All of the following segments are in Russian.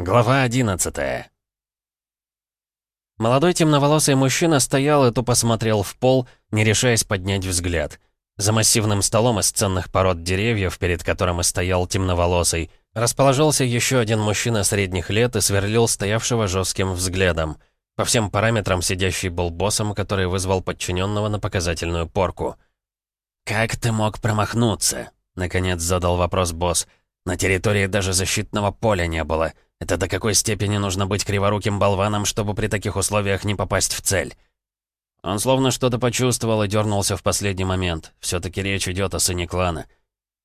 Глава 11 Молодой темноволосый мужчина стоял и тупо смотрел в пол, не решаясь поднять взгляд. За массивным столом из ценных пород деревьев, перед которым и стоял темноволосый, расположился еще один мужчина средних лет и сверлил стоявшего жестким взглядом. По всем параметрам сидящий был боссом, который вызвал подчиненного на показательную порку. «Как ты мог промахнуться?» — наконец задал вопрос босс. «На территории даже защитного поля не было». Это до какой степени нужно быть криворуким болваном, чтобы при таких условиях не попасть в цель? Он словно что-то почувствовал и дернулся в последний момент. все таки речь идет о сыне клана.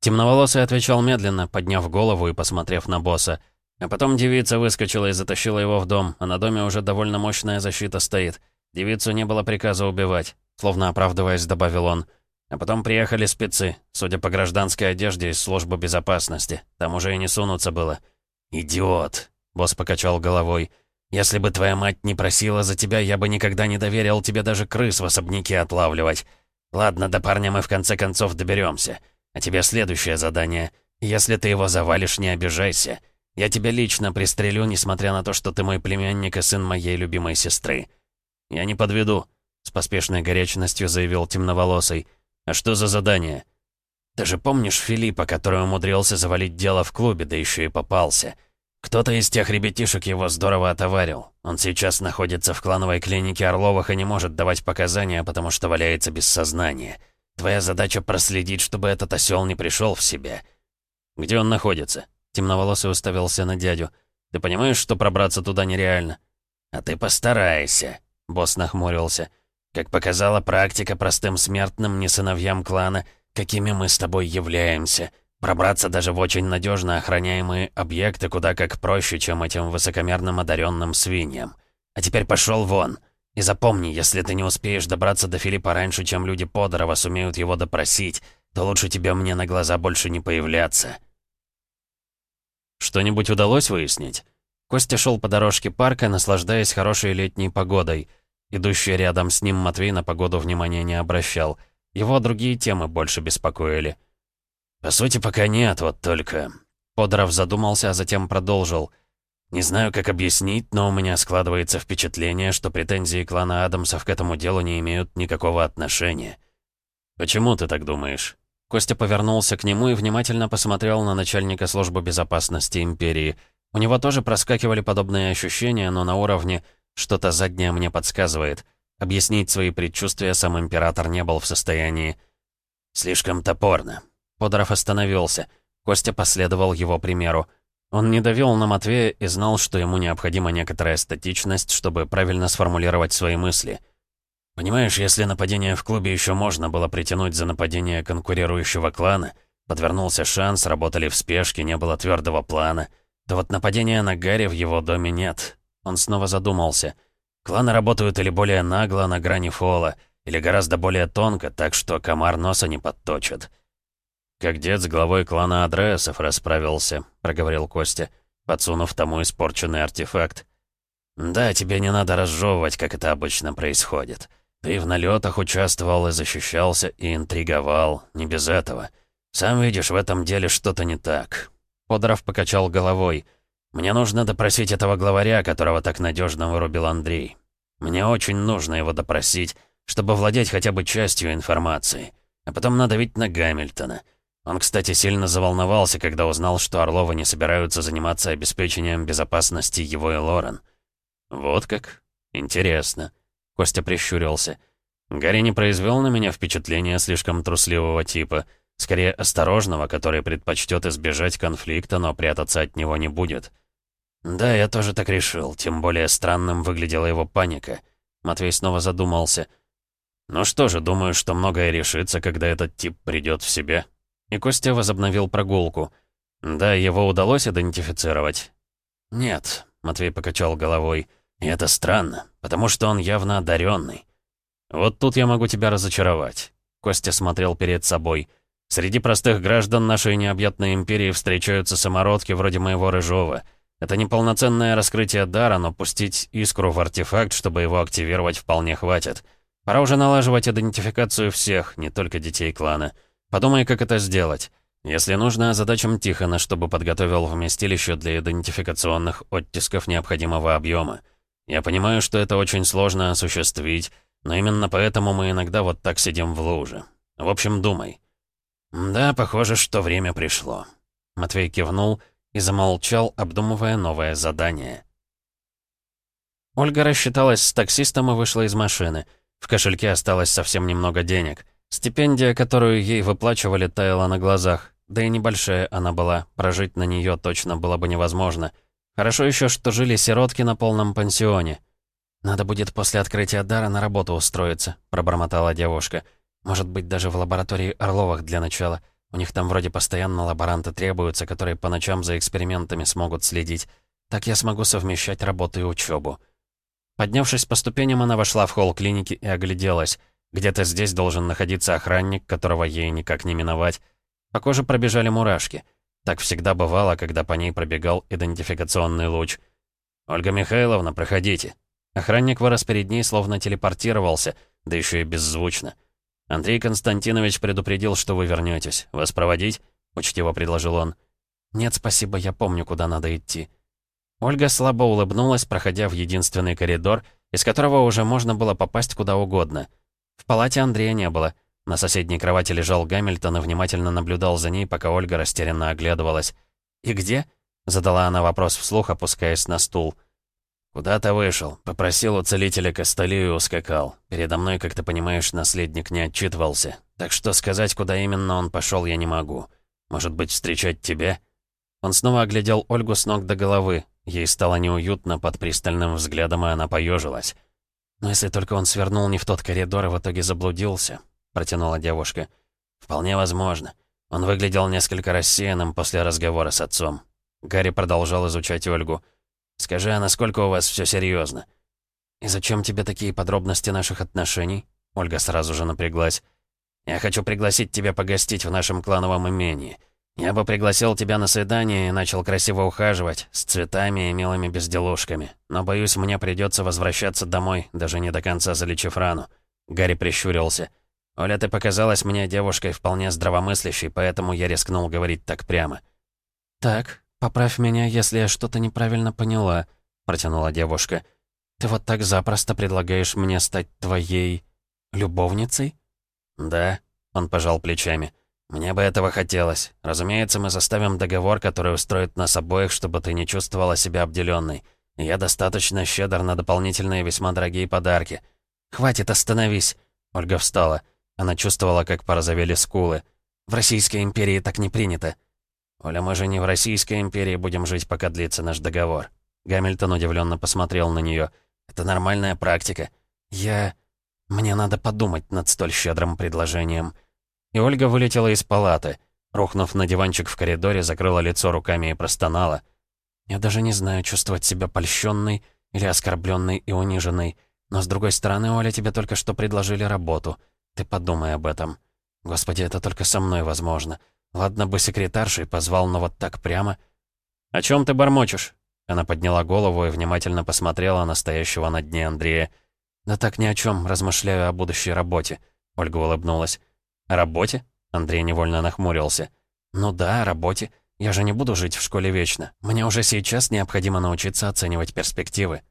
Темноволосый отвечал медленно, подняв голову и посмотрев на босса. А потом девица выскочила и затащила его в дом, а на доме уже довольно мощная защита стоит. Девицу не было приказа убивать, словно оправдываясь, добавил он. А потом приехали спецы, судя по гражданской одежде из службы безопасности. Там уже и не сунуться было. «Идиот!» — босс покачал головой. «Если бы твоя мать не просила за тебя, я бы никогда не доверил тебе даже крыс в особняке отлавливать. Ладно, до парня мы в конце концов доберемся. А тебе следующее задание. Если ты его завалишь, не обижайся. Я тебя лично пристрелю, несмотря на то, что ты мой племянник и сын моей любимой сестры. Я не подведу», — с поспешной горячностью заявил темноволосый. «А что за задание?» Ты же помнишь Филиппа, который умудрился завалить дело в клубе, да еще и попался? Кто-то из тех ребятишек его здорово отоварил. Он сейчас находится в клановой клинике Орловых и не может давать показания, потому что валяется без сознания. Твоя задача проследить, чтобы этот осел не пришел в себя. Где он находится? Темноволосый уставился на дядю. Ты понимаешь, что пробраться туда нереально? А ты постарайся, босс нахмурился. Как показала практика, простым смертным, не сыновьям клана — какими мы с тобой являемся. Пробраться даже в очень надежно охраняемые объекты куда как проще, чем этим высокомерным одаренным свиньям. А теперь пошел вон. И запомни, если ты не успеешь добраться до Филиппа раньше, чем люди Подорова сумеют его допросить, то лучше тебе мне на глаза больше не появляться. Что-нибудь удалось выяснить? Костя шел по дорожке парка, наслаждаясь хорошей летней погодой. Идущий рядом с ним Матвей на погоду внимания не обращал — его другие темы больше беспокоили. «По сути, пока нет, вот только...» Подоров задумался, а затем продолжил. «Не знаю, как объяснить, но у меня складывается впечатление, что претензии клана Адамсов к этому делу не имеют никакого отношения». «Почему ты так думаешь?» Костя повернулся к нему и внимательно посмотрел на начальника службы безопасности Империи. У него тоже проскакивали подобные ощущения, но на уровне «что-то заднее мне подсказывает». Объяснить свои предчувствия сам император не был в состоянии. «Слишком топорно». Подоров остановился. Костя последовал его примеру. Он не давил на Матвея и знал, что ему необходима некоторая статичность, чтобы правильно сформулировать свои мысли. «Понимаешь, если нападение в клубе еще можно было притянуть за нападение конкурирующего клана, подвернулся шанс, работали в спешке, не было твердого плана, то вот нападения на Гарри в его доме нет». Он снова задумался — Кланы работают или более нагло, на грани фола, или гораздо более тонко, так что комар носа не подточит. «Как дед с главой клана Адреасов расправился», — проговорил Костя, подсунув тому испорченный артефакт. «Да, тебе не надо разжевывать, как это обычно происходит. Ты в налетах участвовал и защищался, и интриговал, не без этого. Сам видишь, в этом деле что-то не так». Подоров покачал головой — мне нужно допросить этого главаря, которого так надежно вырубил Андрей. Мне очень нужно его допросить, чтобы владеть хотя бы частью информации. А потом надавить на Гамильтона. Он, кстати, сильно заволновался, когда узнал, что Орловы не собираются заниматься обеспечением безопасности его и Лорен. «Вот как? Интересно». Костя прищурился. Гарри не произвел на меня впечатление слишком трусливого типа. Скорее, осторожного, который предпочтет избежать конфликта, но прятаться от него не будет. «Да, я тоже так решил, тем более странным выглядела его паника». Матвей снова задумался. «Ну что же, думаю, что многое решится, когда этот тип придет в себя». И Костя возобновил прогулку. «Да, его удалось идентифицировать?» «Нет», — Матвей покачал головой. «И это странно, потому что он явно одаренный. «Вот тут я могу тебя разочаровать». Костя смотрел перед собой. «Среди простых граждан нашей необъятной империи встречаются самородки вроде моего Рыжова». Это неполноценное раскрытие дара, но пустить искру в артефакт, чтобы его активировать, вполне хватит. Пора уже налаживать идентификацию всех, не только детей клана. Подумай, как это сделать. Если нужно, задачам Тихона, чтобы подготовил вместилище для идентификационных оттисков необходимого объема. Я понимаю, что это очень сложно осуществить, но именно поэтому мы иногда вот так сидим в луже. В общем, думай. Да, похоже, что время пришло. Матвей кивнул и замолчал, обдумывая новое задание. Ольга рассчиталась с таксистом и вышла из машины. В кошельке осталось совсем немного денег. Стипендия, которую ей выплачивали, таяла на глазах. Да и небольшая она была, прожить на нее точно было бы невозможно. Хорошо еще, что жили сиротки на полном пансионе. «Надо будет после открытия дара на работу устроиться», — пробормотала девушка. «Может быть, даже в лаборатории Орловых для начала. У них там вроде постоянно лаборанты требуются, которые по ночам за экспериментами смогут следить. Так я смогу совмещать работу и учебу». Поднявшись по ступеням, она вошла в холл клиники и огляделась. Где-то здесь должен находиться охранник, которого ей никак не миновать. По коже пробежали мурашки. Так всегда бывало, когда по ней пробегал идентификационный луч. «Ольга Михайловна, проходите». Охранник вырос перед ней, словно телепортировался, да еще и беззвучно. «Андрей Константинович предупредил, что вы вернетесь. Вас проводить?» — учтиво предложил он. «Нет, спасибо, я помню, куда надо идти». Ольга слабо улыбнулась, проходя в единственный коридор, из которого уже можно было попасть куда угодно. В палате Андрея не было. На соседней кровати лежал Гамильтон и внимательно наблюдал за ней, пока Ольга растерянно оглядывалась. «И где?» — задала она вопрос вслух, опускаясь на стул. «Куда-то вышел. Попросил у целителя костыли и ускакал. Передо мной, как ты понимаешь, наследник не отчитывался. Так что сказать, куда именно он пошел, я не могу. Может быть, встречать тебя?» Он снова оглядел Ольгу с ног до головы, Ей стало неуютно под пристальным взглядом, и она поежилась. «Но если только он свернул не в тот коридор и в итоге заблудился», — протянула девушка. «Вполне возможно. Он выглядел несколько рассеянным после разговора с отцом». Гарри продолжал изучать Ольгу. «Скажи, а насколько у вас все серьезно? «И зачем тебе такие подробности наших отношений?» Ольга сразу же напряглась. «Я хочу пригласить тебя погостить в нашем клановом имении. Я бы пригласил тебя на свидание и начал красиво ухаживать, с цветами и милыми безделушками. Но, боюсь, мне придется возвращаться домой, даже не до конца залечив рану». Гарри прищурился. «Оля, ты показалась мне девушкой вполне здравомыслящей, поэтому я рискнул говорить так прямо». «Так, поправь меня, если я что-то неправильно поняла», — протянула девушка. «Ты вот так запросто предлагаешь мне стать твоей... любовницей?» «Да», — он пожал плечами. «Мне бы этого хотелось. Разумеется, мы составим договор, который устроит нас обоих, чтобы ты не чувствовала себя обделенной. Я достаточно щедр на дополнительные весьма дорогие подарки». «Хватит, остановись!» Ольга встала. Она чувствовала, как порозовели скулы. «В Российской империи так не принято». «Оля, мы же не в Российской империи будем жить, пока длится наш договор». Гамильтон удивленно посмотрел на нее. «Это нормальная практика. Я... Мне надо подумать над столь щедрым предложением». И Ольга вылетела из палаты. Рухнув на диванчик в коридоре, закрыла лицо руками и простонала. «Я даже не знаю, чувствовать себя польщенной или оскорбленной и униженной. Но, с другой стороны, Оля, тебе только что предложили работу. Ты подумай об этом. Господи, это только со мной возможно. Ладно бы секретаршей позвал, но вот так прямо...» «О чем ты бормочешь?» Она подняла голову и внимательно посмотрела на стоящего над ней Андрея. «Да так ни о чем, размышляю о будущей работе», — Ольга улыбнулась. «О работе?» Андрей невольно нахмурился. «Ну да, о работе. Я же не буду жить в школе вечно. Мне уже сейчас необходимо научиться оценивать перспективы».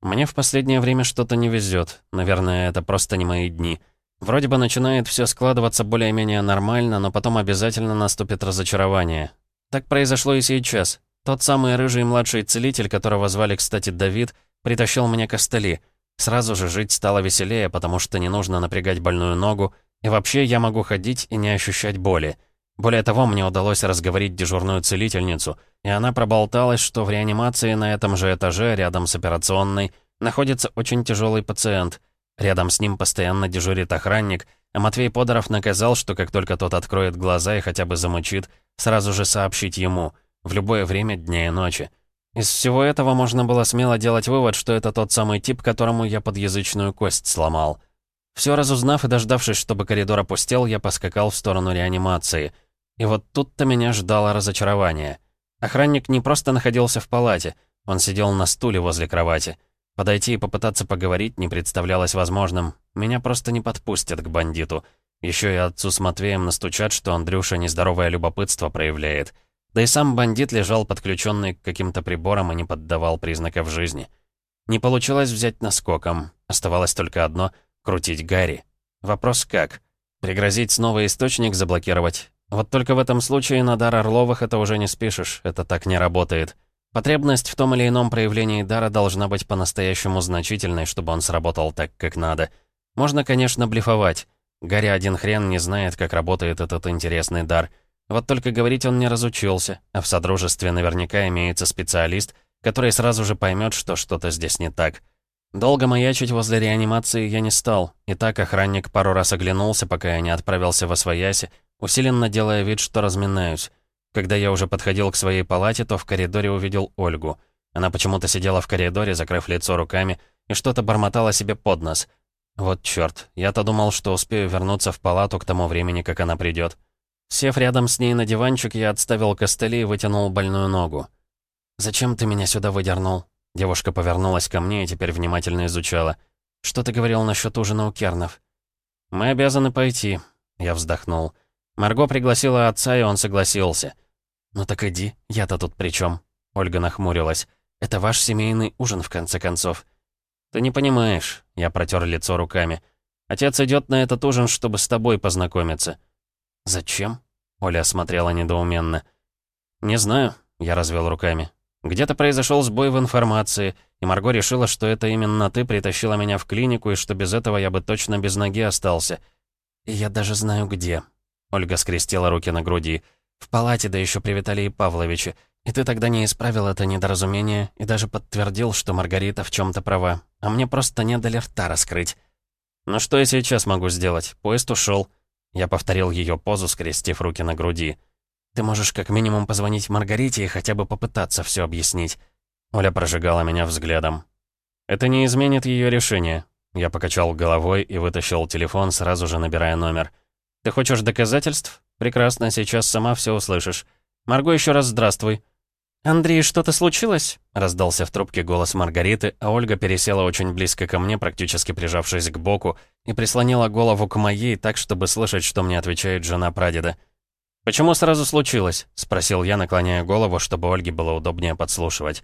Мне в последнее время что-то не везет. Наверное, это просто не мои дни. Вроде бы начинает все складываться более-менее нормально, но потом обязательно наступит разочарование. Так произошло и сейчас. Тот самый рыжий младший целитель, которого звали, кстати, Давид, притащил мне костыли — Сразу же жить стало веселее, потому что не нужно напрягать больную ногу, и вообще я могу ходить и не ощущать боли. Более того, мне удалось разговорить дежурную целительницу, и она проболталась, что в реанимации на этом же этаже, рядом с операционной, находится очень тяжелый пациент. Рядом с ним постоянно дежурит охранник, а Матвей Подоров наказал, что как только тот откроет глаза и хотя бы замычит, сразу же сообщить ему, в любое время дня и ночи. Из всего этого можно было смело делать вывод, что это тот самый тип, которому я подъязычную кость сломал. Все разузнав и дождавшись, чтобы коридор опустел, я поскакал в сторону реанимации. И вот тут-то меня ждало разочарование. Охранник не просто находился в палате, он сидел на стуле возле кровати. Подойти и попытаться поговорить не представлялось возможным. Меня просто не подпустят к бандиту. Еще и отцу с Матвеем настучат, что Андрюша нездоровое любопытство проявляет. Да и сам бандит лежал подключенный к каким-то приборам и не поддавал признаков жизни. Не получилось взять наскоком. Оставалось только одно — крутить Гарри. Вопрос как? Пригрозить снова источник заблокировать? Вот только в этом случае на дар Орловых это уже не спишешь, это так не работает. Потребность в том или ином проявлении дара должна быть по-настоящему значительной, чтобы он сработал так, как надо. Можно, конечно, блефовать. Гарри один хрен не знает, как работает этот интересный дар. Вот только говорить он не разучился, а в Содружестве наверняка имеется специалист, который сразу же поймет, что что-то здесь не так. Долго маячить возле реанимации я не стал, и так охранник пару раз оглянулся, пока я не отправился во свояси, усиленно делая вид, что разминаюсь. Когда я уже подходил к своей палате, то в коридоре увидел Ольгу. Она почему-то сидела в коридоре, закрыв лицо руками, и что-то бормотала себе под нос. Вот чёрт, я-то думал, что успею вернуться в палату к тому времени, как она придёт. Сев рядом с ней на диванчик, я отставил костыли и вытянул больную ногу. «Зачем ты меня сюда выдернул?» Девушка повернулась ко мне и теперь внимательно изучала. «Что ты говорил насчёт ужина у Кернов?» «Мы обязаны пойти», — я вздохнул. Марго пригласила отца, и он согласился. «Ну так иди, я-то тут при чем? Ольга нахмурилась. «Это ваш семейный ужин, в конце концов». «Ты не понимаешь», — я протер лицо руками. «Отец идет на этот ужин, чтобы с тобой познакомиться». «Зачем?» — Оля смотрела недоуменно. «Не знаю», — я развел руками. «Где-то произошел сбой в информации, и Марго решила, что это именно ты притащила меня в клинику, и что без этого я бы точно без ноги остался. И я даже знаю где». Ольга скрестила руки на груди. В палате, да еще при Виталии Павловиче. И ты тогда не исправил это недоразумение и даже подтвердил, что Маргарита в чем то права. А мне просто не дали рта раскрыть. Ну что я сейчас могу сделать? Поезд ушел. Я повторил ее позу, скрестив руки на груди. Ты можешь как минимум позвонить Маргарите и хотя бы попытаться все объяснить. Оля прожигала меня взглядом. Это не изменит ее решение. Я покачал головой и вытащил телефон, сразу же набирая номер. «Ты хочешь доказательств? Прекрасно, сейчас сама все услышишь. Марго, еще раз здравствуй». «Андрей, что-то случилось?» — раздался в трубке голос Маргариты, а Ольга пересела очень близко ко мне, практически прижавшись к боку, и прислонила голову к моей так, чтобы слышать, что мне отвечает жена прадеда. «Почему сразу случилось?» — спросил я, наклоняя голову, чтобы Ольге было удобнее подслушивать.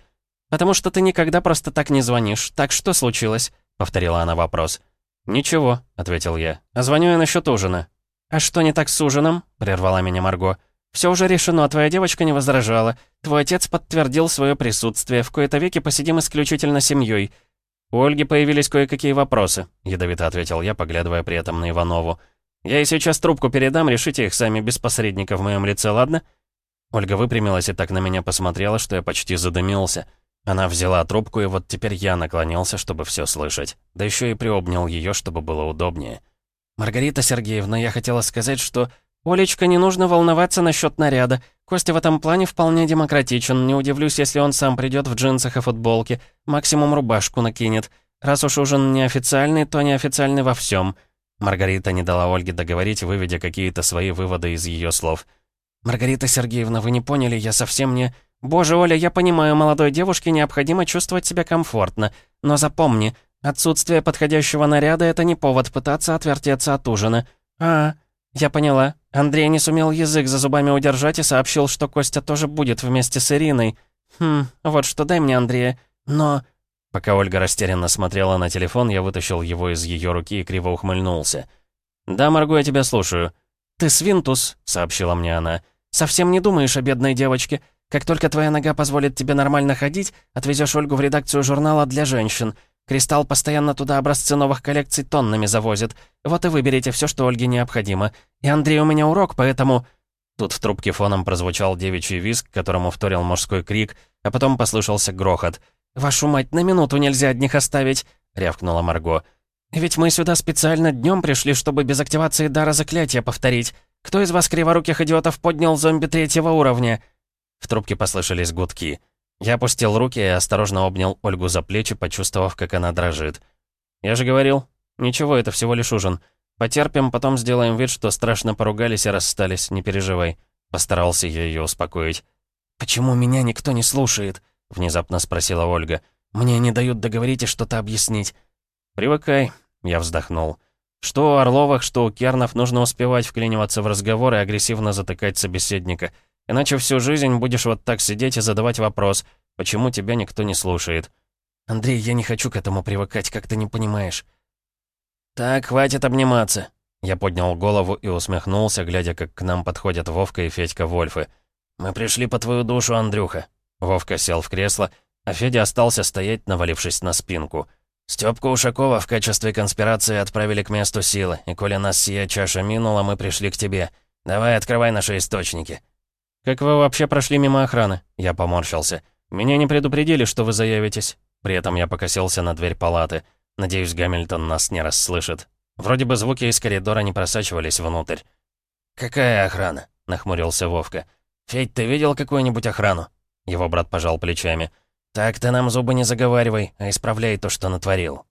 «Потому что ты никогда просто так не звонишь. Так что случилось?» — повторила она вопрос. «Ничего», — ответил я. «А звоню я насчет ужина. «А что не так с ужином?» — прервала меня Марго. «Все уже решено, твоя девочка не возражала. Твой отец подтвердил свое присутствие. В кои-то веки посидим исключительно семьей. «У Ольги появились кое-какие вопросы», — ядовито ответил я, поглядывая при этом на Иванову. «Я ей сейчас трубку передам, решите их сами, без посредника в моем лице, ладно?» Ольга выпрямилась и так на меня посмотрела, что я почти задымился. Она взяла трубку, и вот теперь я наклонился, чтобы все слышать. Да еще и приобнял ее, чтобы было удобнее. «Маргарита Сергеевна, я хотела сказать, что...» «Олечка, не нужно волноваться насчет наряда. Костя в этом плане вполне демократичен. Не удивлюсь, если он сам придет в джинсах и футболке. Максимум рубашку накинет. Раз уж ужин неофициальный, то неофициальный во всем. Маргарита не дала Ольге договорить, выведя какие-то свои выводы из ее слов. «Маргарита Сергеевна, вы не поняли, я совсем не...» «Боже, Оля, я понимаю, молодой девушке необходимо чувствовать себя комфортно. Но запомни, Отсутствие подходящего наряда — это не повод пытаться отвертеться от ужина. А, я поняла. Андрей не сумел язык за зубами удержать и сообщил, что Костя тоже будет вместе с Ириной. Хм, вот что, дай мне Андрея. Но... Пока Ольга растерянно смотрела на телефон, я вытащил его из ее руки и криво ухмыльнулся. «Да, Марго, я тебя слушаю». «Ты свинтус», — сообщила мне она. «Совсем не думаешь о бедной девочке. Как только твоя нога позволит тебе нормально ходить, отвезешь Ольгу в редакцию журнала для женщин. Кристалл постоянно туда образцы новых коллекций тоннами завозит. Вот и выберите все, что Ольге необходимо. И Андрей у меня урок, поэтому...» Тут в трубке фоном прозвучал девичий визг, которому вторил мужской крик, а потом послышался грохот. «Вашу мать, на минуту нельзя одних оставить!» — рявкнула Марго. «Ведь мы сюда специально днем пришли, чтобы без активации дара заклятия повторить. Кто из вас, криворуких идиотов, поднял зомби третьего уровня?» В трубке послышались гудки. Я опустил руки и осторожно обнял Ольгу за плечи, почувствовав, как она дрожит. «Я же говорил, ничего, это всего лишь ужин. Потерпим, потом сделаем вид, что страшно поругались и расстались, не переживай». Постарался я ее успокоить. «Почему меня никто не слушает?» — внезапно спросила Ольга. «Мне не дают договорить и что-то объяснить». «Привыкай», — я вздохнул. Что у Орловых, что у Кернов нужно успевать вклиниваться в разговор и агрессивно затыкать собеседника. Иначе всю жизнь будешь вот так сидеть и задавать вопрос, почему тебя никто не слушает. Андрей, я не хочу к этому привыкать, как ты не понимаешь. Так, хватит обниматься. Я поднял голову и усмехнулся, глядя, как к нам подходят Вовка и Федька Вольфы. «Мы пришли по твою душу, Андрюха». Вовка сел в кресло, а Федя остался стоять, навалившись на спинку. Стёпку Ушакова в качестве конспирации отправили к месту силы, и коли нас сия чаша минула, мы пришли к тебе. Давай, открывай наши источники». «Как вы вообще прошли мимо охраны?» Я поморщился. «Меня не предупредили, что вы заявитесь». При этом я покосился на дверь палаты. Надеюсь, Гамильтон нас не расслышит. Вроде бы звуки из коридора не просачивались внутрь. «Какая охрана?» — нахмурился Вовка. «Федь, ты видел какую-нибудь охрану?» Его брат пожал плечами. «Так ты нам зубы не заговаривай, а исправляй то, что натворил».